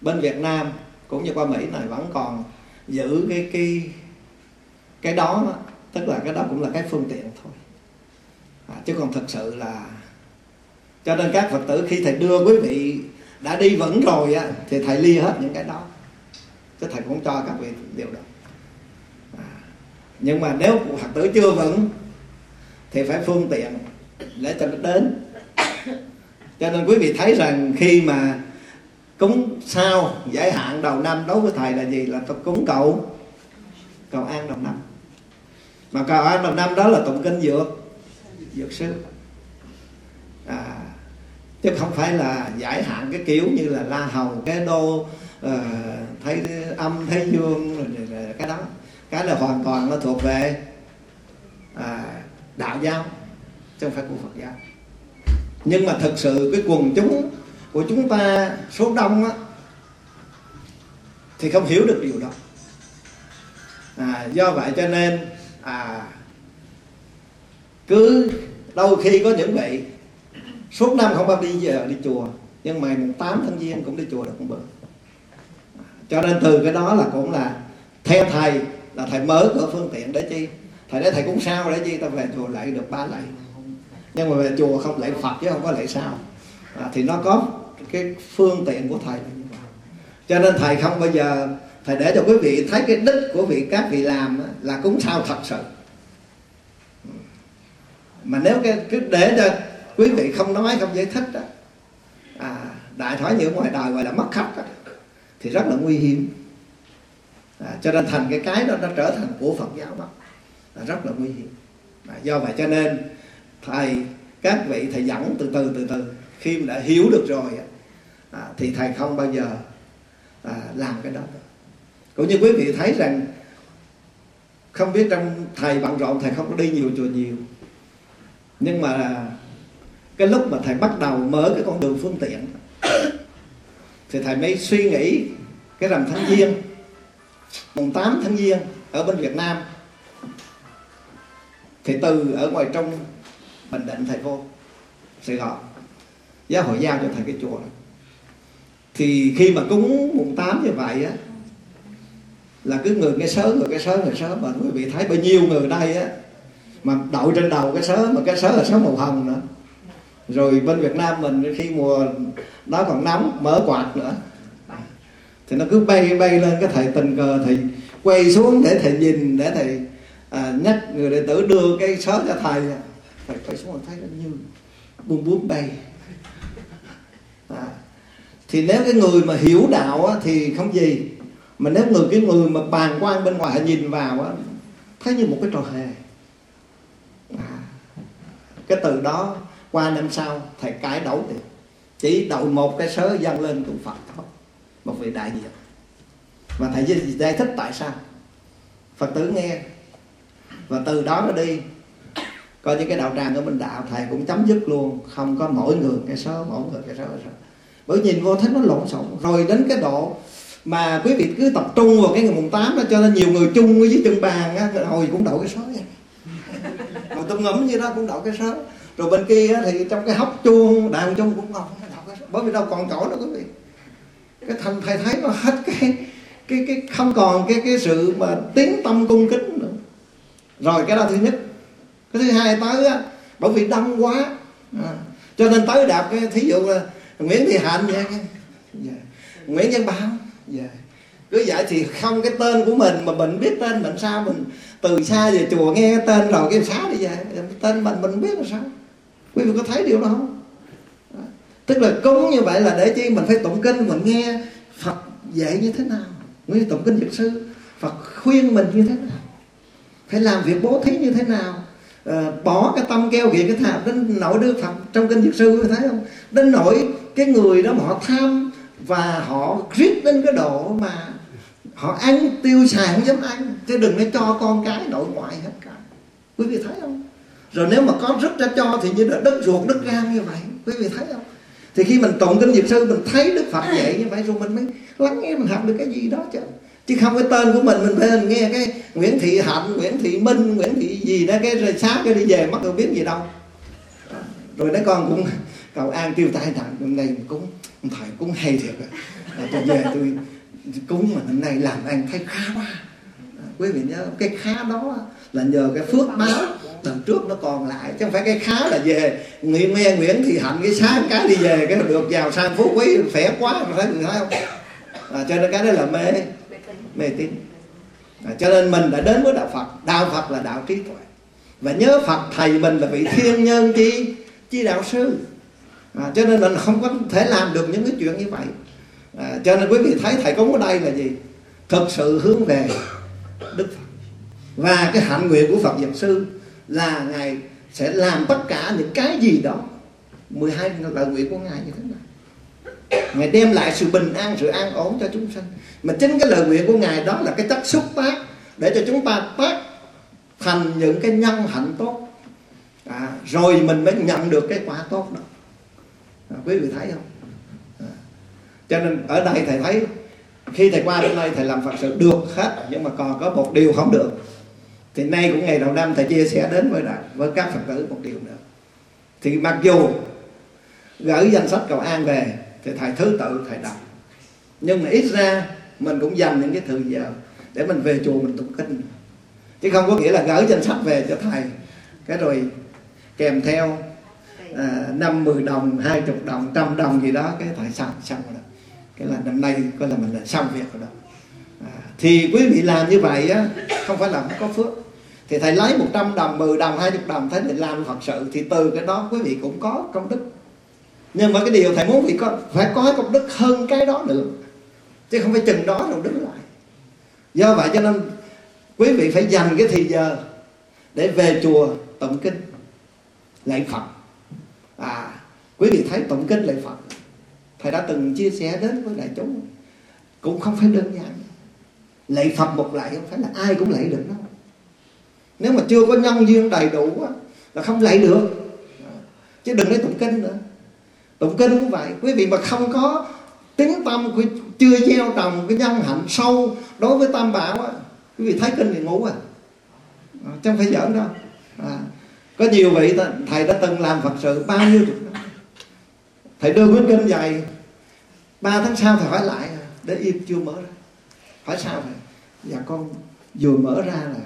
bên Việt Nam cũng như qua Mỹ này vẫn còn giữ cái cái cái đó tức là cái đó cũng là cái phương tiện thôi. À, chứ còn thật sự là cho nên các phật tử khi thầy đưa quý vị đã đi vững rồi á thì thầy ly hết những cái đó. Chứ thầy cũng cho các vị điều đó à, nhưng mà nếu phật tử chưa vững thì phải phương tiện để cho nó đến. Cho nên quý vị thấy rằng khi mà cúng sao giải hạn đầu năm đối với thầy là gì? Là tôi cúng cầu cầu an đầu năm mà cầu an đầu năm đó là tụng kinh dược. Dược sư. À, chứ không phải là giải hạn cái kiểu như là la hầu cái đô uh, thấy âm thấy dương rồi cái đó. Cái là hoàn toàn nó thuộc về à, đạo giáo chứ không phải của phật giáo. Nhưng mà thực sự cái quần chúng của chúng ta số đông á thì không hiểu được điều đó. À, do vậy cho nên à, cứ đôi khi có những vị suốt năm không bao đi giờ đi chùa nhưng mà mùng 8 tháng giêng cũng đi chùa được cũng bữa. Cho nên từ cái đó là cũng là theo thầy là thầy mở cửa phương tiện để chi. Thầy để thầy cũng sao để chi? Ta về chùa lại được ba lạy nhưng mà về chùa không lạy phật chứ không có lạy sao. À, thì nó có cái phương tiện của thầy. Cho nên thầy không bao giờ thầy để cho quý vị thấy cái đích của vị các vị làm là cúng sao thật sự. Mà nếu cái cứ để cho quý vị không nói không giải thích đó, à, đại thoái như ngoài đời gọi là mất khách đó, thì rất là nguy hiểm. À, cho nên thành cái cái đó nó trở thành của phật giáo đó là rất là nguy hiểm. À, do vậy cho nên thầy các vị thầy dẫn từ từ từ từ khi mà đã hiểu được rồi à, thì thầy không bao giờ à, làm cái đó cũng như quý vị thấy rằng, không biết trong thầy bận rộn thầy không có đi nhiều chùa nhiều nhưng mà cái lúc mà thầy bắt đầu mở cái con đường phương tiện, thì thầy mới suy nghĩ cái rằm tháng giêng mùng 8 tháng giêng ở bên Việt Nam thì từ ở ngoài trong Bình Định thầy vô Sài Gòn, giáo hội giao cho thầy cái chùa này. thì khi mà cúng mùng 8 như vậy á là cứ người cái sớ người cái sớ người sớ. Mà quý vị thấy bao nhiêu người đây á mà đội trên đầu cái sớ mà cái sớ là sớ màu hồng nữa. Rồi bên Việt Nam mình khi mùa đó còn nóng mở quạt nữa. Thì nó cứ bay bay lên cái thầy tình cờ thì quay xuống để thầy nhìn để thầy à, nhắc người đệ tử đưa cái sớ cho thầy. Thầy quay xuống thấy nó như buông bướm bay. À, thì nếu cái người mà hiểu đạo á, thì không gì mà nếu người cái người mà bàn quan bên ngoài nhìn vào á thấy như một cái trò hề. À, cái từ đó qua năm sau thầy cải đấu thì chỉ đậu một cái sớ dâng lên của phật thôi một vị đại diện. Và thầy giải thích tại sao? Phật tử nghe. Và từ đó nó đi. Coi như cái đạo tràng ở bên đạo thầy cũng chấm dứt luôn không có mỗi người cái sớ mỗi người cái cái sớ. bởi nhìn vô thấy nó lộn xộn. Rồi đến cái độ mà quý vị cứ tập trung vào cái ngày mùng 8 đó cho nên nhiều người chung với chân bàn á hồi cũng đậu cái sớ vậy rồi tôi ngấm như đó cũng đậu cái sớ. Rồi bên kia thì trong cái hốc chuông đàn chung cũng còn đậu cái bởi vì đâu còn chỗ nữa quý vị. Cái thành thầy thấy nó hết cái cái cái không còn cái cái sự mà tiếng tâm cung kính nữa. Rồi cái đó thứ nhất. Cái thứ hai tới á bởi vì đông quá. À, cho nên tới đạp cái thí dụ là nguyễn thị hạnh vậy yeah. Dạ. Nguyễn văn bảo yeah. Dạ. cứ vậy thì không cái tên của mình mà mình biết tên mình sao mình từ xa về chùa nghe cái tên rồi cái xá đi về. Tên mình mình biết là sao. Quý vị có thấy điều đó không? Tức là cúng như vậy là để chi mình phải tụng kinh mình nghe phật dạy như thế nào? Nguyên tụng kinh dược sư phật khuyên mình như thế nào? Phải làm việc bố thí như thế nào? À, bỏ cái tâm keo kiệt cái thà đến nỗi đức phật trong kinh dược sư thấy không? Đến nỗi cái người đó mà họ tham và họ riết đến cái độ mà họ ăn, tiêu xài không dám ăn. Chứ đừng có cho con cái nội ngoại hết cả. Quý vị thấy không? Rồi nếu mà có rất ra cho thì như là đất ruột, đất gan như vậy. Quý vị thấy không? Thì khi mình tụng kinh diệp sư, mình thấy đức phật dạy như vậy rồi mình mới lắng nghe, mình học được cái gì đó chứ. Chứ không cái tên của mình mình phải nghe cái nguyễn thị hạnh, nguyễn thị minh, nguyễn thị gì đó, cái rồi sáng cái đi về mất đâu biết gì đâu. Rồi nó con cũng cầu an tiêu tai nặng hôm nay cũng thầy cũng hay thiệt à. tôi về tôi cúng mà hôm nay làm ăn thấy khá quá. À, quý vị nhớ cái khá đó là nhờ cái phước báo lần trước nó còn lại chứ không phải cái khá là về nguyện me nguyễn thì hạnh cái sáng cái đi về cái được giàu sang phú quý khỏe quá mà thấy người thấy không? À, cho nên cái đó là mê mê tín. À, cho nên mình đã đến với đạo phật đạo phật là đạo trí tuệ. Và nhớ phật thầy mình là vị thiên nhân chi? Chi đạo sư à, cho nên mình không có thể làm được những cái chuyện như vậy. À, cho nên quý vị thấy thầy cúng ở đây là gì? Thực sự hướng về đức phật. Và cái hạnh nguyện của phật dược sư là ngài sẽ làm tất cả những cái gì đó. 12 lời nguyện của ngài như thế nào ngài đem lại sự bình an sự an ổn cho chúng sanh. mà chính cái lời nguyện của ngài đó là cái chất xúc tác để cho chúng ta tác thành những cái nhân hạnh tốt. À, rồi mình mới nhận được cái quả tốt đó quý vị thấy không? À, cho nên ở đây thầy thấy khi thầy qua đến đây thầy làm phật sự được hết nhưng mà còn có một điều không được. Thì nay cũng ngày đầu năm thầy chia sẻ đến với đại, với các phật tử một điều nữa. Thì mặc dù gửi danh sách cầu an về thì thầy thứ tự thầy đọc. Nhưng mà ít ra mình cũng dành những cái thời giờ để mình về chùa mình tụng kinh. Chứ không có nghĩa là gửi danh sách về cho thầy. Cái rồi kèm theo à, năm mười đồng hai chục đồng trăm đồng gì đó cái thầy xong xong rồi đó. Cái là năm nay coi là mình là xong việc rồi đó. À, thì quý vị làm như vậy á không phải là không có phước. Thì thầy lấy 100 đồng 10 đồng 20 đồng thấy thầy làm thật sự thì từ cái đó quý vị cũng có công đức. Nhưng mà cái điều thầy muốn vị có phải có công đức hơn cái đó nữa chứ không phải chừng đó rồi đứng lại. Do vậy cho nên quý vị phải dành cái thời giờ để về chùa tụng kinh lạy phật à quý vị thấy tụng kinh lạy phật. Thầy đã từng chia sẻ đến với đại chúng. Cũng không phải đơn giản. Lạy phật một lạy không phải là ai cũng lạy được đâu. Nếu mà chưa có nhân duyên đầy đủ là không lạy được. À, chứ đừng nói tụng kinh nữa. Tụng kinh cũng vậy. Quý vị mà không có tính tâm chưa gieo trồng cái nhân hạnh sâu đối với tam bảo á quý vị thấy kinh thì ngủ à, à chứ không phải giỡn đâu. À, có nhiều vị thầy đã từng làm phật sự bao nhiêu chục năm thầy đưa cuốn kinh dày ba tháng sau thầy hỏi lại để im chưa mở ra? Hỏi sao thầy dạ con vừa mở ra là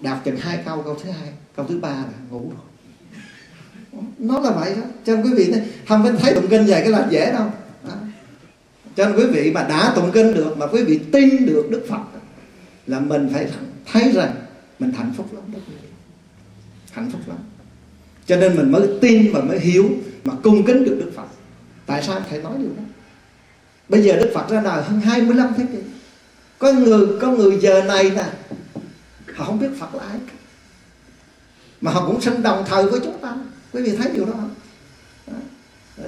đọc chừng hai câu câu thứ hai, câu thứ ba là ngủ rồi. Nó là vậy đó. Cho nên quý vị không phải thấy tụng kinh về cái là dễ đâu. Đó. cho nên quý vị mà đã tụng kinh được, mà quý vị tin được đức phật, là mình phải thấy rằng mình hạnh phúc lắm. đó quý vị hạnh phúc lắm. Cho nên mình mới tin và mới hiểu mà cung kính được đức phật. Tại sao thầy nói điều đó? Bây giờ đức phật ra đời hơn 25 thế kỷ. Có người có người giờ này nè, họ không biết phật là ai mà họ cũng sinh đồng thời với chúng ta. Quý vị thấy điều đó không?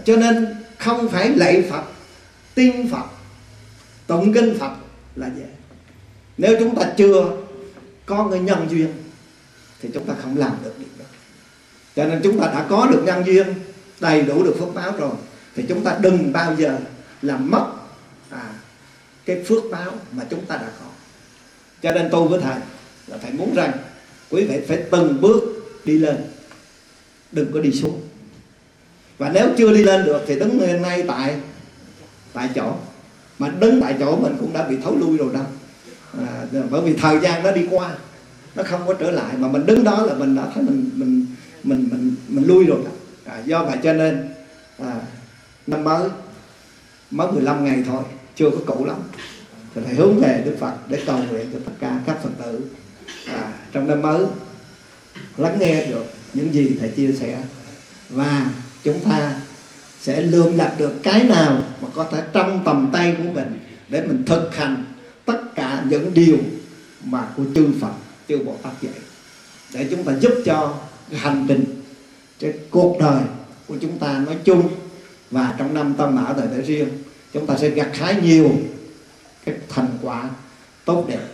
Cho nên không phải lạy phật, tin phật, tụng kinh phật là vậy nếu chúng ta chưa có người nhân duyên thì chúng ta không làm được điều đó. Cho nên chúng ta đã có được nhân duyên đầy đủ được phước báo rồi thì chúng ta đừng bao giờ làm mất à, cái phước báo mà chúng ta đã có. Cho nên tu với thầy là thầy muốn rằng quý vị phải từng bước đi lên đừng có đi xuống. Và nếu chưa đi lên được thì đứng ngay tại tại chỗ. Mà đứng tại chỗ mình cũng đã bị thấu lui rồi đâu à, bởi vì thời gian nó đi qua nó không có trở lại mà mình đứng đó là mình đã thấy mình mình mình mình mình lui rồi. À, do vậy cho nên à, năm mới mới 15 ngày thôi chưa có cũ lắm. Thì thầy hướng về Đức Phật để cầu nguyện cho tất cả các Phật tử. À, trong năm mới lắng nghe được những gì thầy chia sẻ và chúng ta sẽ lượm đặt được cái nào mà có thể trong tầm tay của mình để mình thực hành tất cả những điều mà của chư Phật chư Bồ Tát dạy để chúng ta giúp cho cái hành trình, cái cuộc đời của chúng ta nói chung. Và trong năm tâm mã đời để riêng, chúng ta sẽ gặt hái nhiều cái thành quả tốt đẹp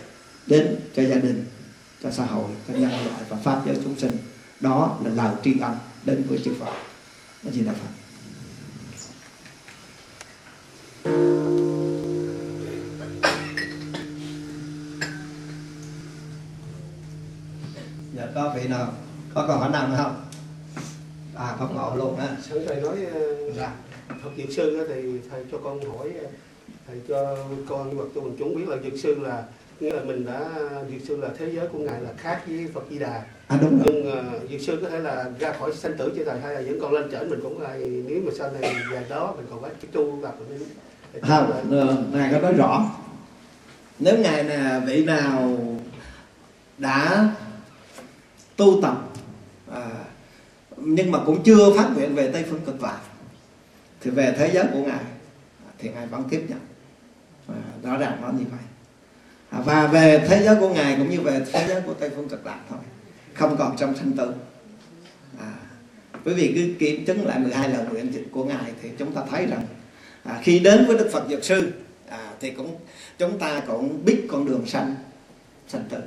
đến cho gia đình, cho xã hội, cho nhân loại và pháp giới chúng sinh. Đó là lời tri ân đến với chư Phật. Đó chỉ là Phật. dạ có vị nào? Có câu hỏi nào nữa không? À pháp ngộ luôn á. Sẵn thầy nói dạ. Phật Dược Sư thì thầy cho con hỏi thầy cho con hoặc cho quần chúng biết là Dược Sư là nghĩa là mình đã Dược Sư là thế giới của Ngài là khác với Phật Di Đà. À đúng rồi. Nhưng uh, Dược Sư có thể là ra khỏi sanh tử cho thầy? Hay là vẫn còn lên trở mình cũng là nếu mà sau này về đó mình còn phải tu tập mình không ờ, ngài có nói rõ. Nếu ngài là vị nào đã tu tập. À, nhưng mà cũng chưa phát nguyện về tây phương cực lạc thì về thế giới của ngài thì ngài vẫn tiếp nhận. À, rõ ràng nó như vậy. À, và về thế giới của ngài cũng như về thế giới của tây phương cực lạc thôi. Không còn trong sanh tử. À, bởi vì cứ kiểm chứng lại 12 lời nguyện của ngài thì chúng ta thấy rằng à, khi đến với đức phật dược sư à, thì cũng chúng ta cũng biết con đường sanh sanh tử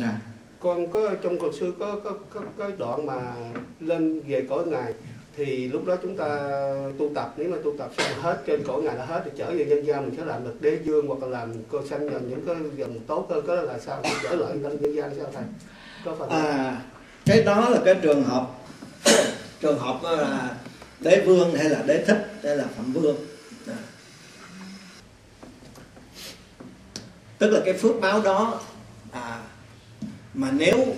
ra con có trong còn sư có có có cái đoạn mà lên về cõi ngài thì lúc đó chúng ta tu tập nếu mà tu tập xong hết trên cõi ngài đã hết thì trở về nhân gian mình sẽ làm được đế dương hoặc là làm cơ sanh nhờ những cái dần tốt hơn có là sao? Trở lại lên nhân gian sao thầy? Có phần à cái đó là cái trường hợp trường hợp là đế vương hay là đế thích hay là phạm vương. À. tức là cái phước báo đó mà nếu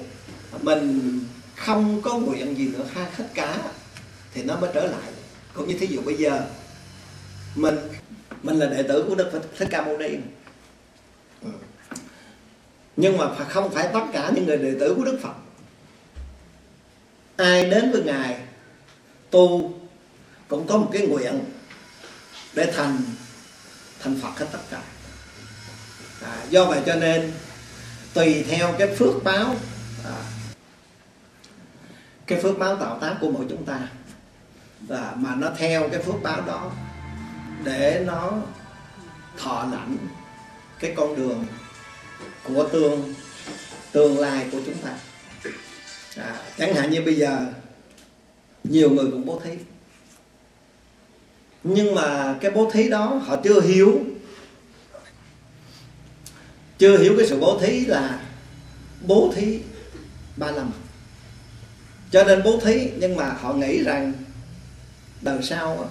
mình không có nguyện gì nữa ha hết cả thì nó mới trở lại. Cũng như thí dụ bây giờ mình mình là đệ tử của đức phật thích ca mâu ni. Nhưng mà không phải tất cả những người đệ tử của đức phật. Ai đến với ngài tu cũng có một cái nguyện để thành thành phật hết tất cả. À, do vậy cho nên tùy theo cái phước báo. À, cái phước báo tạo tác của mỗi chúng ta. Và mà nó theo cái phước báo đó để nó thọ lãnh cái con đường của tương tương lai của chúng ta. À, chẳng hạn như bây giờ nhiều người cũng bố thí. Nhưng mà cái bố thí đó họ chưa hiểu chưa hiểu cái sự bố thí là bố thí ba lần. Cho nên bố thí nhưng mà họ nghĩ rằng đời sau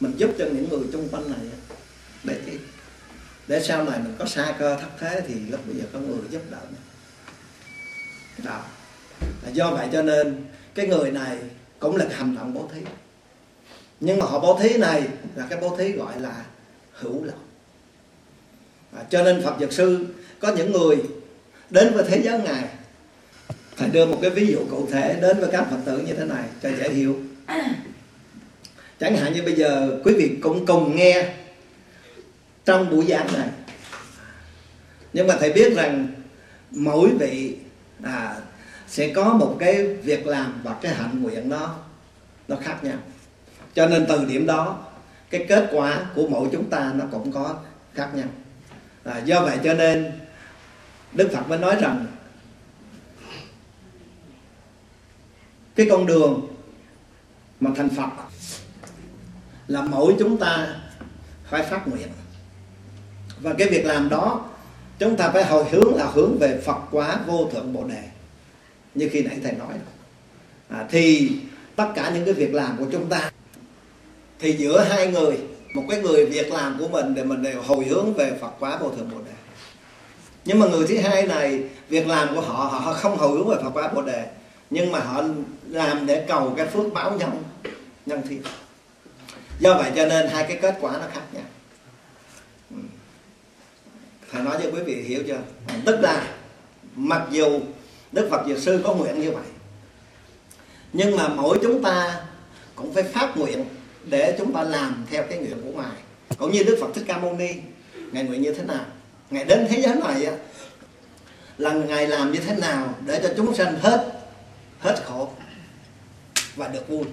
mình giúp cho những người chung quanh này để chi để sau này mình có xa cơ thất thế thì lúc bây giờ có người giúp đỡ mình. Đó. Là do vậy cho nên cái người này cũng là hành động bố thí. Nhưng mà họ bố thí này là cái bố thí gọi là hữu lộc à, cho nên phật dược sư có những người đến với thế giới ngài phải đưa một cái ví dụ cụ thể đến với các phật tử như thế này cho dễ hiểu. Chẳng hạn như bây giờ quý vị cũng cùng nghe trong buổi giảng này. Nhưng mà thầy biết rằng mỗi vị à, sẽ có một cái việc làm và cái hạnh nguyện nó nó khác nhau. Cho nên từ điểm đó cái kết quả của mỗi chúng ta nó cũng có khác nhau à, do vậy cho nên đức phật mới nói rằng cái con đường mà thành phật là mỗi chúng ta phải phát nguyện. Và cái việc làm đó chúng ta phải hồi hướng là hướng về phật quá vô thượng bồ đề như khi nãy thầy nói. À, thì tất cả những cái việc làm của chúng ta thì giữa hai người một cái người việc làm của mình để mình đều hồi hướng về Phật quá vô thượng Bồ đề. Nhưng mà người thứ hai này, việc làm của họ họ không hồi hướng về Phật quá Bồ đề, nhưng mà họ làm để cầu cái phước báo nhân nhân thiên do vậy cho nên hai cái kết quả nó khác nhau. Ừ. Phải thầy nói cho quý vị hiểu chưa? Tức là mặc dù đức phật dược sư có nguyện như vậy, nhưng mà mỗi chúng ta cũng phải phát nguyện để chúng ta làm theo cái nguyện của ngài. Cũng như đức phật thích ca mâu ni ngài nguyện như thế nào? Ngài đến thế giới này á là ngài làm như thế nào để cho chúng sanh hết hết khổ và được vui?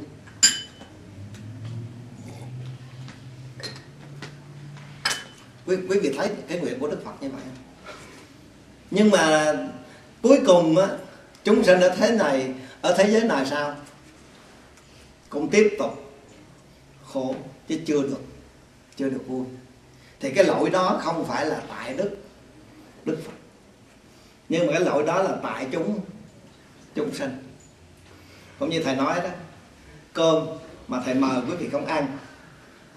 Quý, quý vị thấy cái nguyện của đức phật như vậy nhưng mà cuối cùng á chúng sanh ở thế này ở thế giới này sao? Cũng tiếp tục khổ chứ chưa được chưa được vui. Thì cái lỗi đó không phải là tại đức đức phật. Nhưng mà cái lỗi đó là tại chúng chúng sinh cũng như thầy nói đó cơm mà thầy mời quý vị không ăn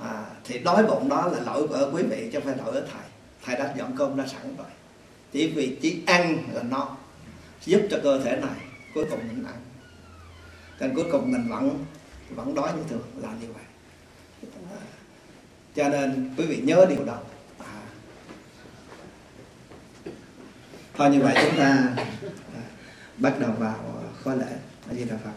à, thì đói bụng đó là lỗi của quý vị chứ không phải lỗi ở thầy. Thầy đã dọn cơm ra sẵn rồi. Chỉ vì chỉ ăn là no giúp cho cơ thể này cuối cùng mình ăn. Nên cuối cùng mình vẫn vẫn đói như thường là như vậy cho nên quý vị nhớ điều đó à. thôi như vậy chúng ta à, bắt đầu vào à, khóa lễ a di đà phật